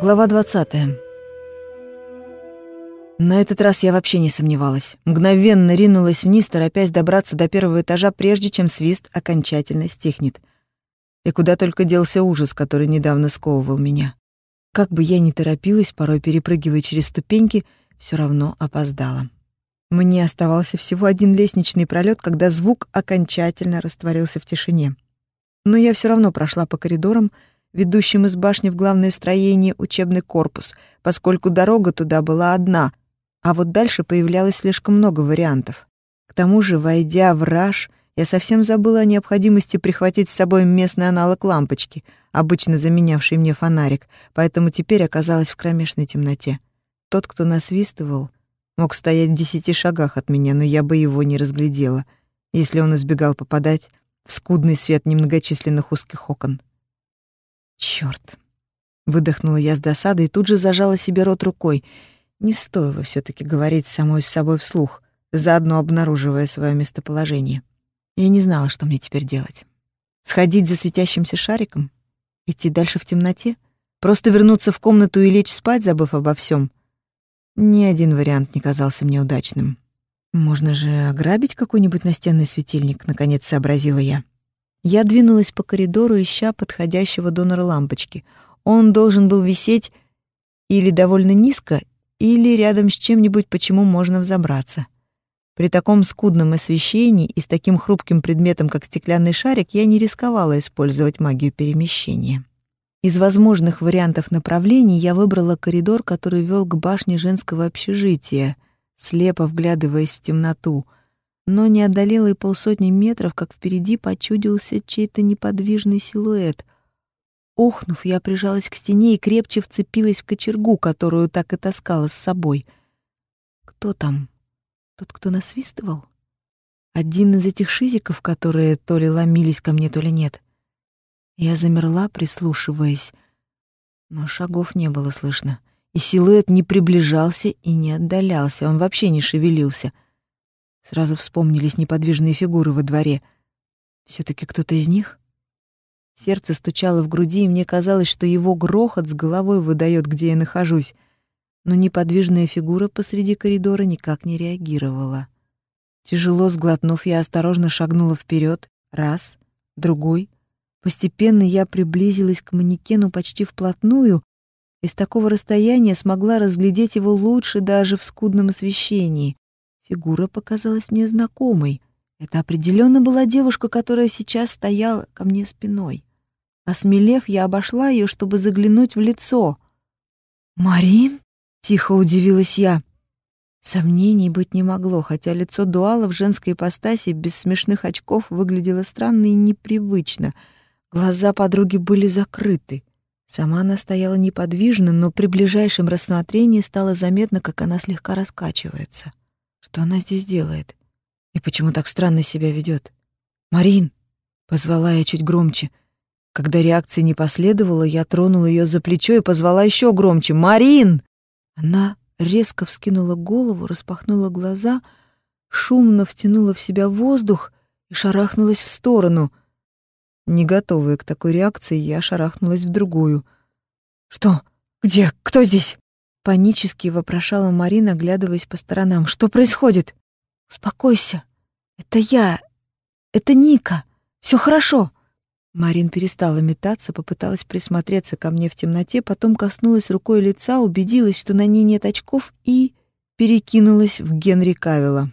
Глава 20. На этот раз я вообще не сомневалась. Мгновенно ринулась вниз, торопясь добраться до первого этажа, прежде чем свист окончательно стихнет. И куда только делся ужас, который недавно сковывал меня. Как бы я ни торопилась, порой перепрыгивая через ступеньки, все равно опоздала. Мне оставался всего один лестничный пролет, когда звук окончательно растворился в тишине. Но я все равно прошла по коридорам, ведущим из башни в главное строение учебный корпус, поскольку дорога туда была одна, а вот дальше появлялось слишком много вариантов. К тому же, войдя в раж, я совсем забыла о необходимости прихватить с собой местный аналог лампочки, обычно заменявший мне фонарик, поэтому теперь оказалась в кромешной темноте. Тот, кто насвистывал, мог стоять в десяти шагах от меня, но я бы его не разглядела, если он избегал попадать в скудный свет немногочисленных узких окон. Чёрт. Выдохнула я с досадой и тут же зажала себе рот рукой. Не стоило все таки говорить самой с собой вслух, заодно обнаруживая свое местоположение. Я не знала, что мне теперь делать. Сходить за светящимся шариком? Идти дальше в темноте? Просто вернуться в комнату и лечь спать, забыв обо всем? Ни один вариант не казался мне удачным. Можно же ограбить какой-нибудь настенный светильник, наконец сообразила я. Я двинулась по коридору, ища подходящего донора лампочки. Он должен был висеть или довольно низко, или рядом с чем-нибудь, почему можно взобраться. При таком скудном освещении и с таким хрупким предметом, как стеклянный шарик, я не рисковала использовать магию перемещения. Из возможных вариантов направлений я выбрала коридор, который вел к башне женского общежития, слепо вглядываясь в темноту — но не одолела и полсотни метров, как впереди почудился чей-то неподвижный силуэт. Охнув, я прижалась к стене и крепче вцепилась в кочергу, которую так и таскала с собой. Кто там? Тот, кто насвистывал? Один из этих шизиков, которые то ли ломились ко мне, то ли нет. Я замерла, прислушиваясь, но шагов не было слышно, и силуэт не приближался и не отдалялся, он вообще не шевелился — Сразу вспомнились неподвижные фигуры во дворе. все таки кто-то из них? Сердце стучало в груди, и мне казалось, что его грохот с головой выдает, где я нахожусь. Но неподвижная фигура посреди коридора никак не реагировала. Тяжело сглотнув, я осторожно шагнула вперед, раз, другой. Постепенно я приблизилась к манекену почти вплотную, и с такого расстояния смогла разглядеть его лучше даже в скудном освещении. Фигура показалась мне знакомой. Это определенно была девушка, которая сейчас стояла ко мне спиной. Осмелев, я обошла ее, чтобы заглянуть в лицо. «Марин?» — тихо удивилась я. Сомнений быть не могло, хотя лицо Дуала в женской ипостаси без смешных очков выглядело странно и непривычно. Глаза подруги были закрыты. Сама она стояла неподвижно, но при ближайшем рассмотрении стало заметно, как она слегка раскачивается. Что она здесь делает? И почему так странно себя ведет? «Марин!» — позвала я чуть громче. Когда реакции не последовало, я тронула ее за плечо и позвала еще громче. «Марин!» Она резко вскинула голову, распахнула глаза, шумно втянула в себя воздух и шарахнулась в сторону. Не готовая к такой реакции, я шарахнулась в другую. «Что? Где? Кто здесь?» Панически вопрошала Марина, оглядываясь по сторонам. «Что происходит?» «Успокойся. Это я. Это Ника. Все хорошо». Марин перестала метаться, попыталась присмотреться ко мне в темноте, потом коснулась рукой лица, убедилась, что на ней нет очков, и перекинулась в Генри Кавилла.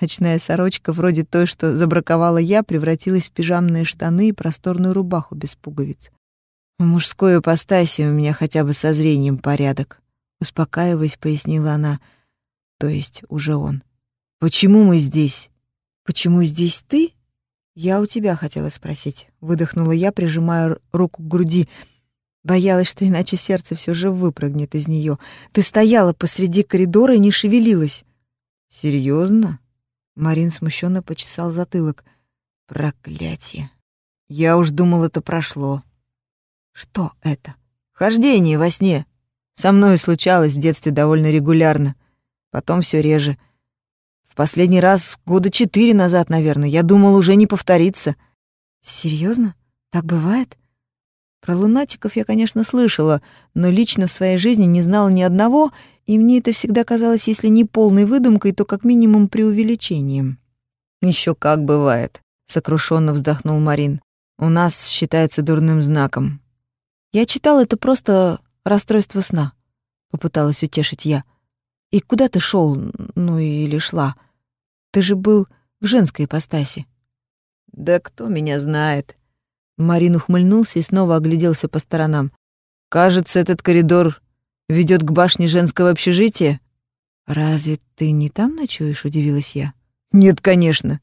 Ночная сорочка, вроде той, что забраковала я, превратилась в пижамные штаны и просторную рубаху без пуговиц. В мужской ипостаси у меня хотя бы со зрением порядок. Успокаиваясь, пояснила она. То есть уже он. Почему мы здесь? Почему здесь ты? Я у тебя хотела спросить. Выдохнула я, прижимая руку к груди. Боялась, что иначе сердце все же выпрыгнет из нее. Ты стояла посреди коридора и не шевелилась. Серьезно? Марин смущенно почесал затылок. Проклятие. Я уж думал, это прошло. Что это? Хождение во сне. Со мной случалось в детстве довольно регулярно. Потом все реже. В последний раз года четыре назад, наверное. Я думал, уже не повторится. Серьезно? Так бывает? Про лунатиков я, конечно, слышала, но лично в своей жизни не знала ни одного, и мне это всегда казалось, если не полной выдумкой, то как минимум преувеличением. Еще как бывает, сокрушенно вздохнул Марин. У нас считается дурным знаком. Я читал это просто расстройство сна, попыталась утешить я. И куда ты шел, ну или шла? Ты же был в женской ипостаси. Да кто меня знает? Марин ухмыльнулся и снова огляделся по сторонам. Кажется, этот коридор ведет к башне женского общежития. Разве ты не там ночуешь, удивилась я. Нет, конечно.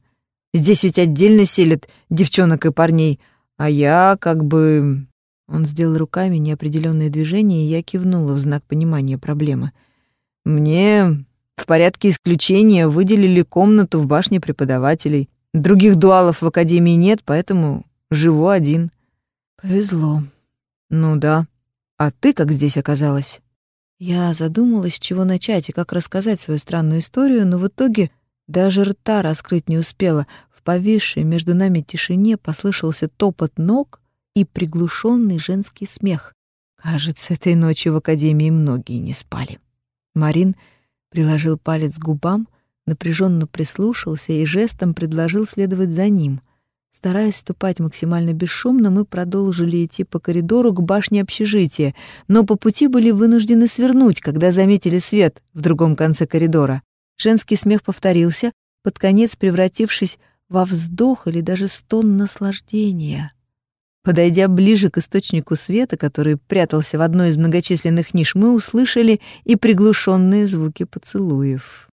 Здесь ведь отдельно селят девчонок и парней, а я как бы Он сделал руками неопределенные движения, и я кивнула в знак понимания проблемы. Мне в порядке исключения выделили комнату в башне преподавателей. Других дуалов в академии нет, поэтому живу один. Повезло. Ну да. А ты как здесь оказалась? Я задумалась, с чего начать и как рассказать свою странную историю, но в итоге даже рта раскрыть не успела. В повисшей между нами тишине послышался топот ног и приглушенный женский смех. Кажется, этой ночью в академии многие не спали. Марин приложил палец к губам, напряженно прислушался и жестом предложил следовать за ним. Стараясь ступать максимально бесшумно, мы продолжили идти по коридору к башне общежития, но по пути были вынуждены свернуть, когда заметили свет в другом конце коридора. Женский смех повторился, под конец превратившись во вздох или даже стон наслаждения. Подойдя ближе к источнику света, который прятался в одной из многочисленных ниш, мы услышали и приглушенные звуки поцелуев.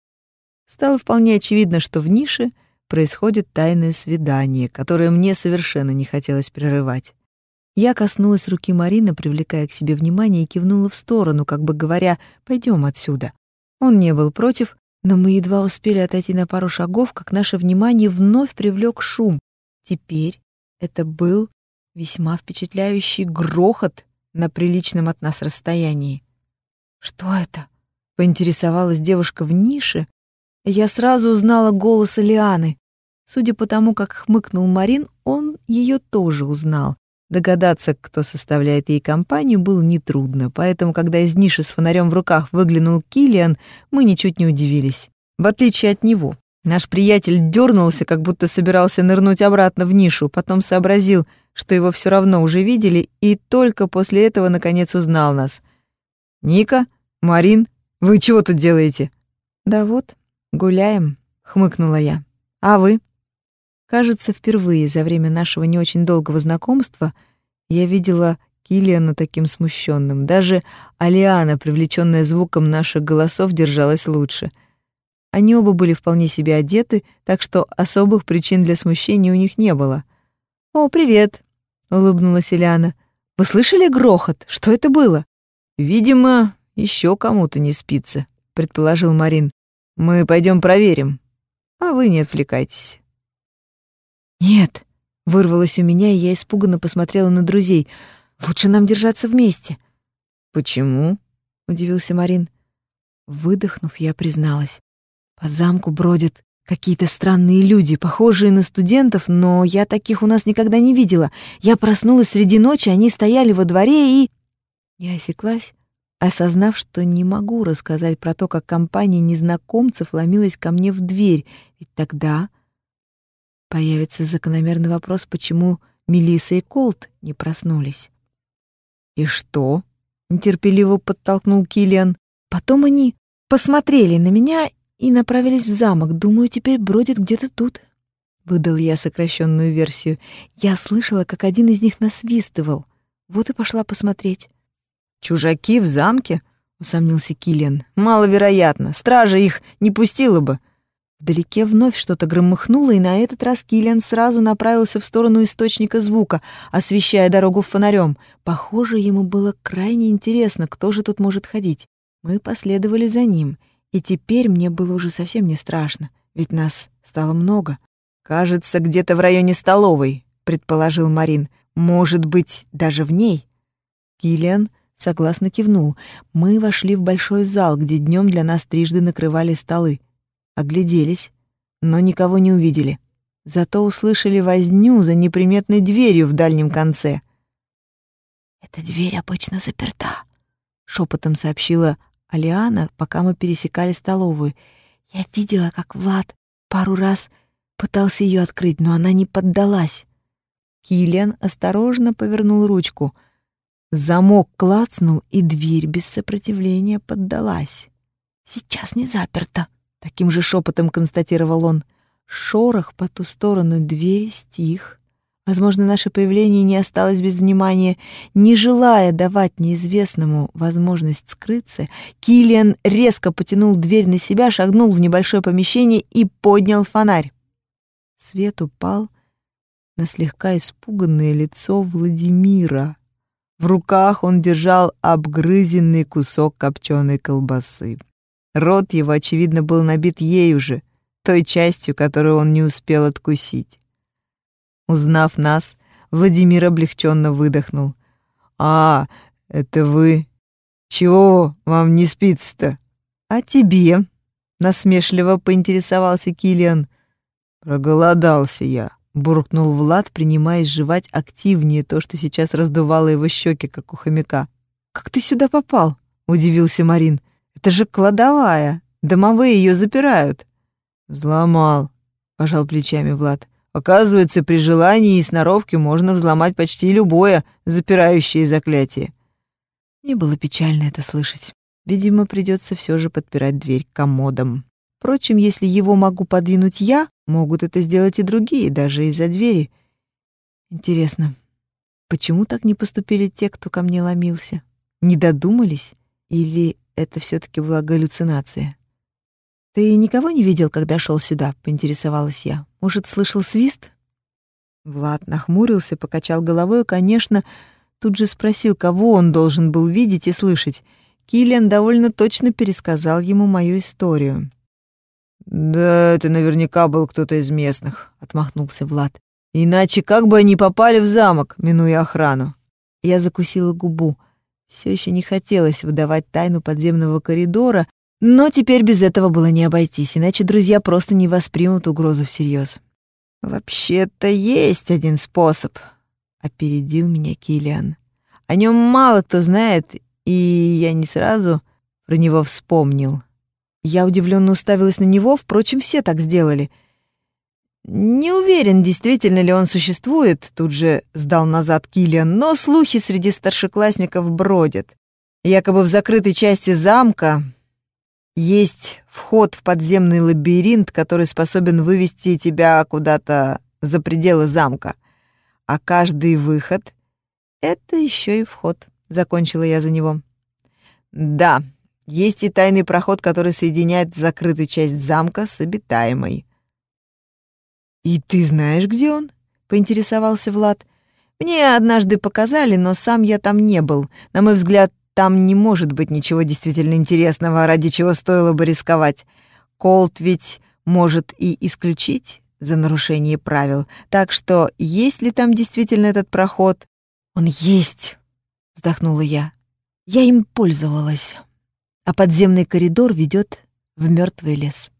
Стало вполне очевидно, что в нише происходит тайное свидание, которое мне совершенно не хотелось прерывать. Я коснулась руки Марины, привлекая к себе внимание, и кивнула в сторону, как бы говоря «пойдем отсюда». Он не был против, но мы едва успели отойти на пару шагов, как наше внимание вновь привлек шум. Теперь это был весьма впечатляющий грохот на приличном от нас расстоянии. «Что это?» — поинтересовалась девушка в нише. Я сразу узнала голос Лианы. Судя по тому, как хмыкнул Марин, он ее тоже узнал. Догадаться, кто составляет ей компанию, было нетрудно, поэтому, когда из ниши с фонарем в руках выглянул Килиан, мы ничуть не удивились. В отличие от него, наш приятель дернулся, как будто собирался нырнуть обратно в нишу, потом сообразил — что его все равно уже видели, и только после этого наконец узнал нас. «Ника? Марин? Вы чего тут делаете?» «Да вот, гуляем», — хмыкнула я. «А вы?» Кажется, впервые за время нашего не очень долгого знакомства я видела Килиана таким смущенным. Даже Алиана, привлеченная звуком наших голосов, держалась лучше. Они оба были вполне себе одеты, так что особых причин для смущения у них не было. «О, привет!» — улыбнулась Ильяна. «Вы слышали грохот? Что это было?» «Видимо, еще кому-то не спится», — предположил Марин. «Мы пойдем проверим. А вы не отвлекайтесь». «Нет», — вырвалось у меня, и я испуганно посмотрела на друзей. «Лучше нам держаться вместе». «Почему?» — удивился Марин. Выдохнув, я призналась. По замку бродят Какие-то странные люди, похожие на студентов, но я таких у нас никогда не видела. Я проснулась среди ночи, они стояли во дворе и... Я осеклась, осознав, что не могу рассказать про то, как компания незнакомцев ломилась ко мне в дверь, ведь тогда появится закономерный вопрос, почему Мелисса и Колт не проснулись. «И что?» — нетерпеливо подтолкнул Килиан. Потом они посмотрели на меня и направились в замок. Думаю, теперь бродит где-то тут. Выдал я сокращенную версию. Я слышала, как один из них насвистывал. Вот и пошла посмотреть. «Чужаки в замке?» — усомнился Киллиан. «Маловероятно. Стража их не пустила бы». Вдалеке вновь что-то громыхнуло, и на этот раз Киллиан сразу направился в сторону источника звука, освещая дорогу фонарем. Похоже, ему было крайне интересно, кто же тут может ходить. Мы последовали за ним — и теперь мне было уже совсем не страшно, ведь нас стало много. «Кажется, где-то в районе столовой», — предположил Марин. «Может быть, даже в ней?» Киллиан согласно кивнул. Мы вошли в большой зал, где днем для нас трижды накрывали столы. Огляделись, но никого не увидели. Зато услышали возню за неприметной дверью в дальнем конце. «Эта дверь обычно заперта», — шепотом сообщила Алиана, пока мы пересекали столовую. «Я видела, как Влад пару раз пытался ее открыть, но она не поддалась». Киллиан осторожно повернул ручку. Замок клацнул, и дверь без сопротивления поддалась. «Сейчас не заперта», — таким же шепотом констатировал он. Шорох по ту сторону двери стих. Возможно, наше появление не осталось без внимания. Не желая давать неизвестному возможность скрыться, Килиан резко потянул дверь на себя, шагнул в небольшое помещение и поднял фонарь. Свет упал на слегка испуганное лицо Владимира. В руках он держал обгрызенный кусок копченой колбасы. Рот его, очевидно, был набит ею же, той частью, которую он не успел откусить. Узнав нас, Владимир облегченно выдохнул. «А, это вы? Чего вам не спится-то?» «А тебе?» — насмешливо поинтересовался Килиан. «Проголодался я», — буркнул Влад, принимаясь жевать активнее то, что сейчас раздувало его щеки, как у хомяка. «Как ты сюда попал?» — удивился Марин. «Это же кладовая. Домовые ее запирают». «Взломал», — пожал плечами Влад. «Оказывается, при желании и сноровке можно взломать почти любое запирающее заклятие». Не было печально это слышать. Видимо, придется все же подпирать дверь комодом. Впрочем, если его могу подвинуть я, могут это сделать и другие, даже из-за двери. Интересно, почему так не поступили те, кто ко мне ломился? Не додумались? Или это все таки была галлюцинация? «Ты никого не видел, когда шел сюда?» — поинтересовалась я. «Может, слышал свист?» Влад нахмурился, покачал головой и, конечно, тут же спросил, кого он должен был видеть и слышать. Киллиан довольно точно пересказал ему мою историю. «Да это наверняка был кто-то из местных», — отмахнулся Влад. «Иначе как бы они попали в замок, минуя охрану?» Я закусила губу. Все еще не хотелось выдавать тайну подземного коридора, но теперь без этого было не обойтись, иначе друзья просто не воспримут угрозу всерьез. «Вообще-то есть один способ», — опередил меня Килиан. «О нем мало кто знает, и я не сразу про него вспомнил». Я удивленно уставилась на него, впрочем, все так сделали. «Не уверен, действительно ли он существует», — тут же сдал назад Килиан, «но слухи среди старшеклассников бродят. Якобы в закрытой части замка есть вход в подземный лабиринт, который способен вывести тебя куда-то за пределы замка. А каждый выход — это еще и вход, — закончила я за него. Да, есть и тайный проход, который соединяет закрытую часть замка с обитаемой. «И ты знаешь, где он?» — поинтересовался Влад. «Мне однажды показали, но сам я там не был. На мой взгляд, там не может быть ничего действительно интересного, ради чего стоило бы рисковать. Колт ведь может и исключить за нарушение правил. Так что есть ли там действительно этот проход? Он есть, вздохнула я. Я им пользовалась. А подземный коридор ведет в мертвый лес.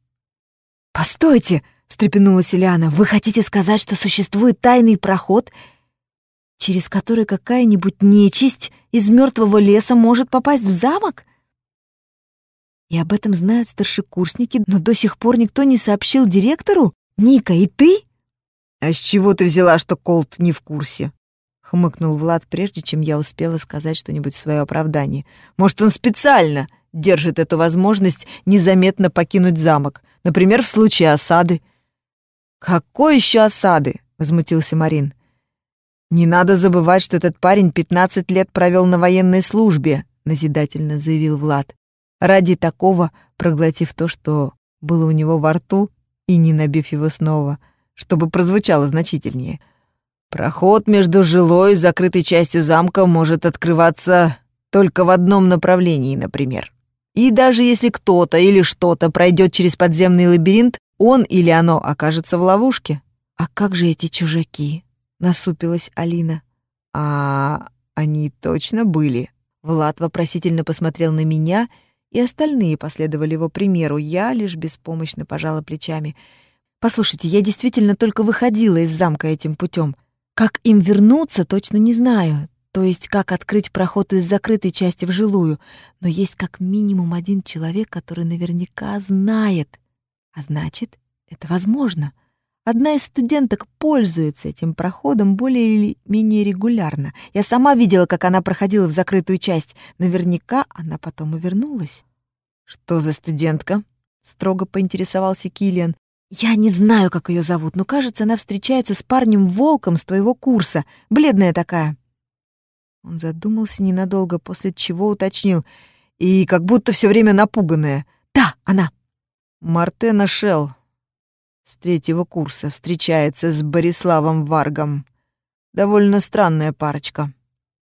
Постойте, встрепенулась Ильяна. Вы хотите сказать, что существует тайный проход, через который какая-нибудь нечисть из мертвого леса может попасть в замок? И об этом знают старшекурсники, но до сих пор никто не сообщил директору? Ника, и ты? А с чего ты взяла, что Колт не в курсе? Хмыкнул Влад, прежде чем я успела сказать что-нибудь в свое оправдание. Может, он специально держит эту возможность незаметно покинуть замок, например, в случае осады. Какой еще осады? возмутился Марин. «Не надо забывать, что этот парень 15 лет провел на военной службе», — назидательно заявил Влад. Ради такого, проглотив то, что было у него во рту, и не набив его снова, чтобы прозвучало значительнее. «Проход между жилой и закрытой частью замка может открываться только в одном направлении, например. И даже если кто-то или что-то пройдет через подземный лабиринт, он или оно окажется в ловушке. А как же эти чужаки? Насупилась Алина. А они точно были? Влад вопросительно посмотрел на меня, и остальные последовали его примеру. Я лишь беспомощно пожала плечами. Послушайте, я действительно только выходила из замка этим путем. Как им вернуться, точно не знаю. то есть как открыть проход из закрытой части в жилую, но есть как минимум один человек, который наверняка знает. А значит, это возможно. Одна из студенток пользуется этим проходом более или менее регулярно. Я сама видела, как она проходила в закрытую часть. Наверняка она потом и вернулась. «Что за студентка?» — строго поинтересовался Киллиан. «Я не знаю, как ее зовут, но, кажется, она встречается с парнем-волком с твоего курса. Бледная такая». Он задумался ненадолго, после чего уточнил. И как будто все время напуганная. «Да, она». Мартена Шелл с третьего курса встречается с Бориславом Варгом. Довольно странная парочка.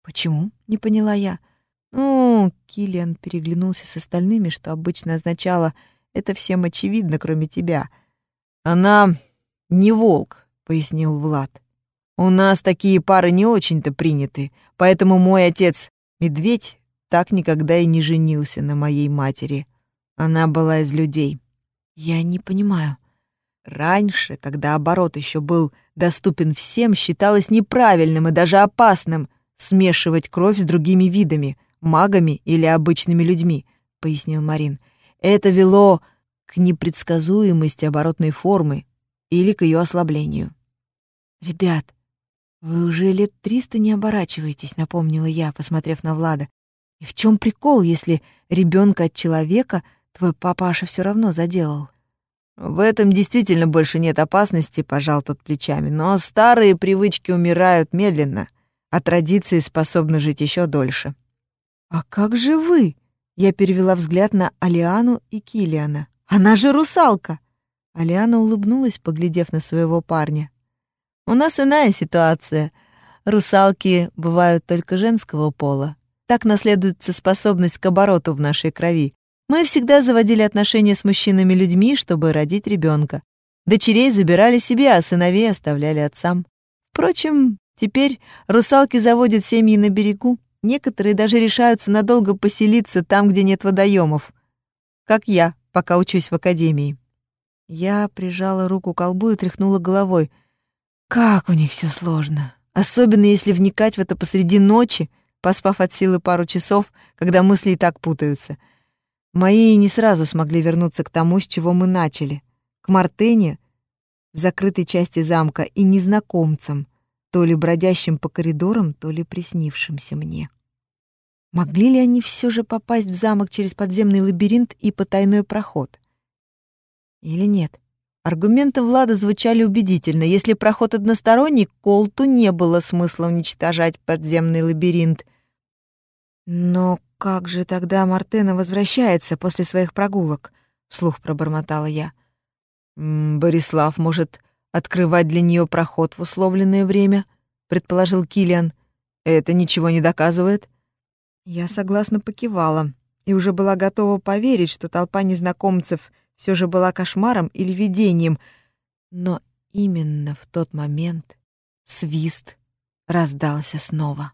Почему? Не поняла я. Ну, Киллиан переглянулся с остальными, что обычно означало «это всем очевидно, кроме тебя». Она не волк, пояснил Влад. У нас такие пары не очень-то приняты, поэтому мой отец, медведь, так никогда и не женился на моей матери. Она была из людей. Я не понимаю. Раньше, когда оборот еще был доступен всем, считалось неправильным и даже опасным смешивать кровь с другими видами, магами или обычными людьми, пояснил Марин. Это вело к непредсказуемости оборотной формы или к ее ослаблению. Ребят, вы уже лет триста не оборачиваетесь, напомнила я, посмотрев на Влада. И в чем прикол, если ребенка от человека твой папаша все равно заделал? В этом действительно больше нет опасности, пожал тот плечами, но старые привычки умирают медленно, а традиции способны жить еще дольше. А как же вы? Я перевела взгляд на Алиану и Килиана. Она же русалка. Алиана улыбнулась, поглядев на своего парня. У нас иная ситуация. Русалки бывают только женского пола. Так наследуется способность к обороту в нашей крови. Мы всегда заводили отношения с мужчинами-людьми, чтобы родить ребенка. Дочерей забирали себе, а сыновей оставляли отцам. Впрочем, теперь русалки заводят семьи на берегу. Некоторые даже решаются надолго поселиться там, где нет водоемов. Как я, пока учусь в академии. Я прижала руку к колбу и тряхнула головой. Как у них все сложно. Особенно если вникать в это посреди ночи, поспав от силы пару часов, когда мысли и так путаются — Мои не сразу смогли вернуться к тому, с чего мы начали. К Мартыне в закрытой части замка и незнакомцам, то ли бродящим по коридорам, то ли приснившимся мне. Могли ли они все же попасть в замок через подземный лабиринт и потайной проход? Или нет? Аргументы Влада звучали убедительно. Если проход односторонний, Колту не было смысла уничтожать подземный лабиринт. Но «Как же тогда Мартена возвращается после своих прогулок?» — вслух пробормотала я. «Борислав может открывать для нее проход в условленное время», — предположил Килиан. «Это ничего не доказывает?» Я согласно покивала и уже была готова поверить, что толпа незнакомцев все же была кошмаром или видением. Но именно в тот момент свист раздался снова.